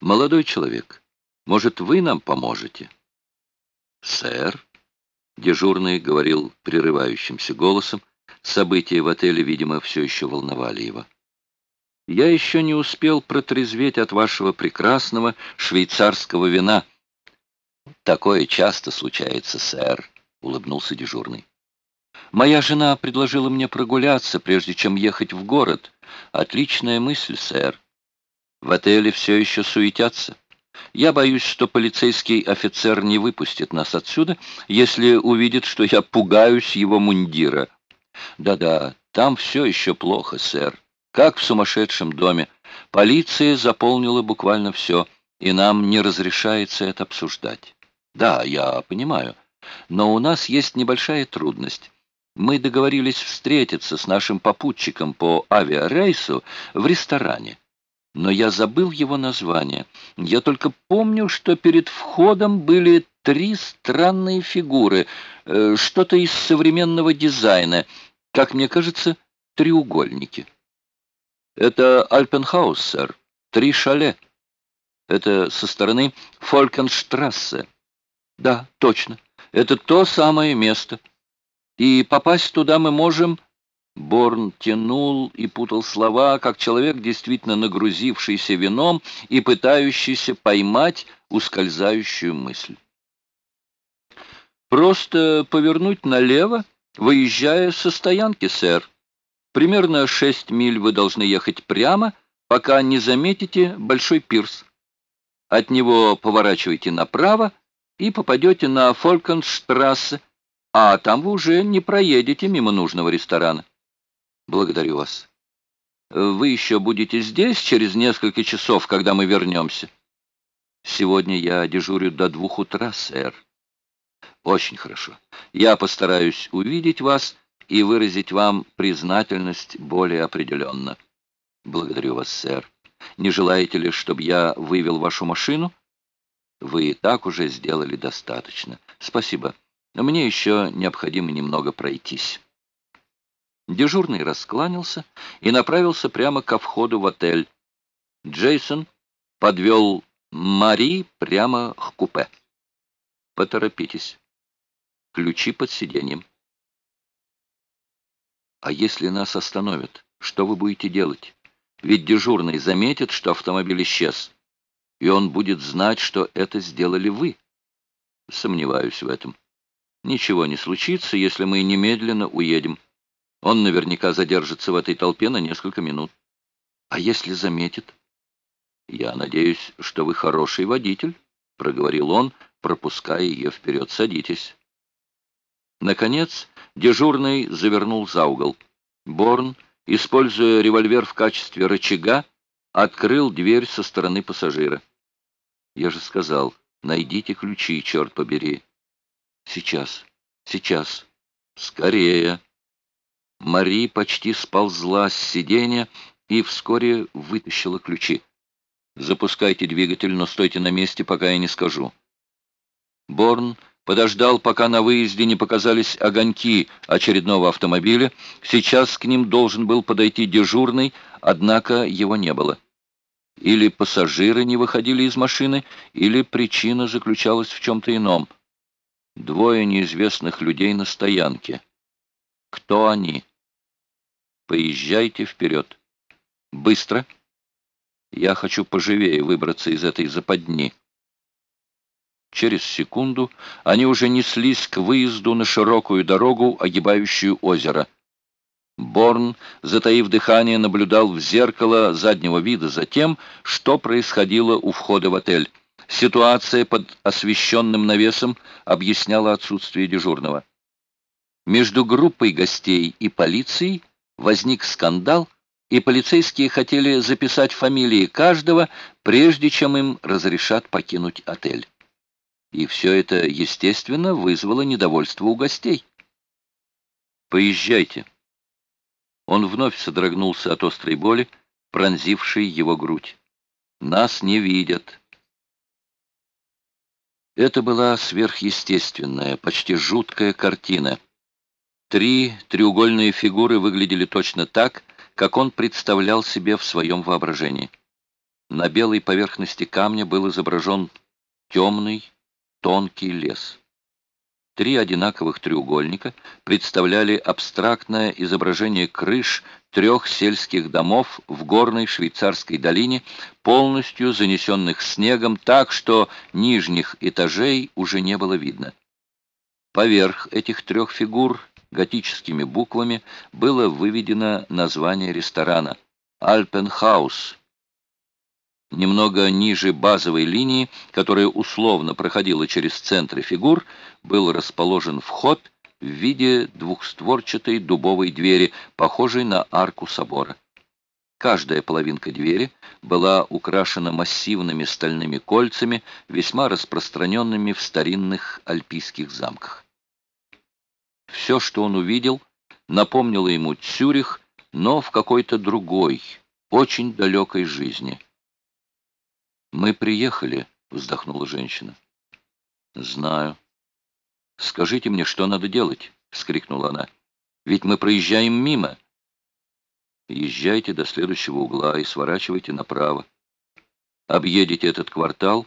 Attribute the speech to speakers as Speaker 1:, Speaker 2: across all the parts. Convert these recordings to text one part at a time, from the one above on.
Speaker 1: Молодой человек, может, вы нам поможете? Сэр, дежурный говорил прерывающимся голосом, события в отеле, видимо, все еще волновали его. Я еще не успел протрезветь от вашего прекрасного швейцарского вина. Такое часто случается, сэр, улыбнулся дежурный. Моя жена предложила мне прогуляться, прежде чем ехать в город. Отличная мысль, сэр. В отеле все еще суетятся. Я боюсь, что полицейский офицер не выпустит нас отсюда, если увидит, что я пугаюсь его мундира. Да-да, там все еще плохо, сэр. Как в сумасшедшем доме. Полиция заполнила буквально все, и нам не разрешается это обсуждать. Да, я понимаю. Но у нас есть небольшая трудность. Мы договорились встретиться с нашим попутчиком по авиарейсу в ресторане. Но я забыл его название. Я только помню, что перед входом были три странные фигуры, э, что-то из современного дизайна, как мне кажется, треугольники. Это Альпенхаус, сэр, три шале. Это со стороны Фолькенштрассе. Да, точно. Это то самое место. И попасть туда мы можем... Борн тянул и путал слова, как человек, действительно нагрузившийся вином и пытающийся поймать ускользающую мысль. «Просто повернуть налево, выезжая со стоянки, сэр. Примерно шесть миль вы должны ехать прямо, пока не заметите большой пирс. От него поворачивайте направо и попадете на Фолькенштрассе, а там вы уже не проедете мимо нужного ресторана. Благодарю вас. Вы еще будете здесь через несколько часов, когда мы вернемся? Сегодня я дежурю до двух утра, сэр. Очень хорошо. Я постараюсь увидеть вас и выразить вам признательность более определенно. Благодарю вас, сэр. Не желаете ли, чтобы я вывел вашу машину? Вы и так уже сделали достаточно. Спасибо. Мне еще необходимо немного пройтись. Дежурный раскланялся и направился прямо ко входу в отель. Джейсон подвел Мари прямо к купе. Поторопитесь. Ключи под сиденьем. А если нас остановят, что вы будете делать? Ведь дежурный заметит, что автомобиль исчез и он будет знать, что это сделали вы. Сомневаюсь в этом. Ничего не случится, если мы немедленно уедем. Он наверняка задержится в этой толпе на несколько минут. А если заметит? Я надеюсь, что вы хороший водитель, проговорил он, пропуская ее вперед. Садитесь. Наконец, дежурный завернул за угол. Борн, используя револьвер в качестве рычага, открыл дверь со стороны пассажира. Я же сказал, найдите ключи, черт побери. Сейчас, сейчас, скорее. Мари почти сползла с сиденья и вскоре вытащила ключи. Запускайте двигатель, но стойте на месте, пока я не скажу. Борн подождал, пока на выезде не показались огоньки очередного автомобиля. Сейчас к ним должен был подойти дежурный, однако его не было. Или пассажиры не выходили из машины, или причина заключалась в чем-то ином. Двое неизвестных людей на стоянке. Кто они? Поезжайте вперед. Быстро. Я хочу поживее выбраться из этой западни. Через секунду они уже неслись к выезду на широкую дорогу, огибающую озеро. Борн, затаив дыхание, наблюдал в зеркало заднего вида за тем, что происходило у входа в отель. Ситуация под освещенным навесом объясняла отсутствие дежурного. Между группой гостей и полицией возник скандал, и полицейские хотели записать фамилии каждого, прежде чем им разрешат покинуть отель. И все это, естественно, вызвало недовольство у гостей. «Поезжайте», он вновь содрогнулся от острой боли, пронзившей его грудь. «Нас не видят». Это была сверхъестественная, почти жуткая картина. Три треугольные фигуры выглядели точно так, как он представлял себе в своем воображении. На белой поверхности камня был изображен темный, тонкий лес. Три одинаковых треугольника представляли абстрактное изображение крыш трех сельских домов в горной швейцарской долине, полностью занесенных снегом так, что нижних этажей уже не было видно. Поверх этих трех фигур готическими буквами было выведено название ресторана «Альпенхаус». Немного ниже базовой линии, которая условно проходила через центры фигур, был расположен вход в виде двухстворчатой дубовой двери, похожей на арку собора. Каждая половинка двери была украшена массивными стальными кольцами, весьма распространенными в старинных альпийских замках. Все, что он увидел, напомнило ему Цюрих, но в какой-то другой, очень далекой жизни. «Мы приехали», — вздохнула женщина. «Знаю». «Скажите мне, что надо делать?» — вскрикнула она. «Ведь мы проезжаем мимо». «Езжайте до следующего угла и сворачивайте направо. Объедете этот квартал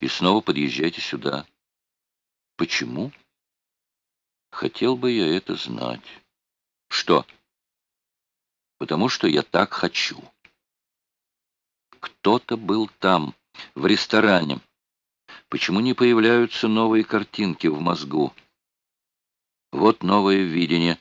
Speaker 1: и снова подъезжайте сюда». «Почему?» Хотел бы я это знать. Что? Потому что я так хочу. Кто-то был там, в ресторане. Почему не появляются новые картинки в мозгу? Вот новое видение.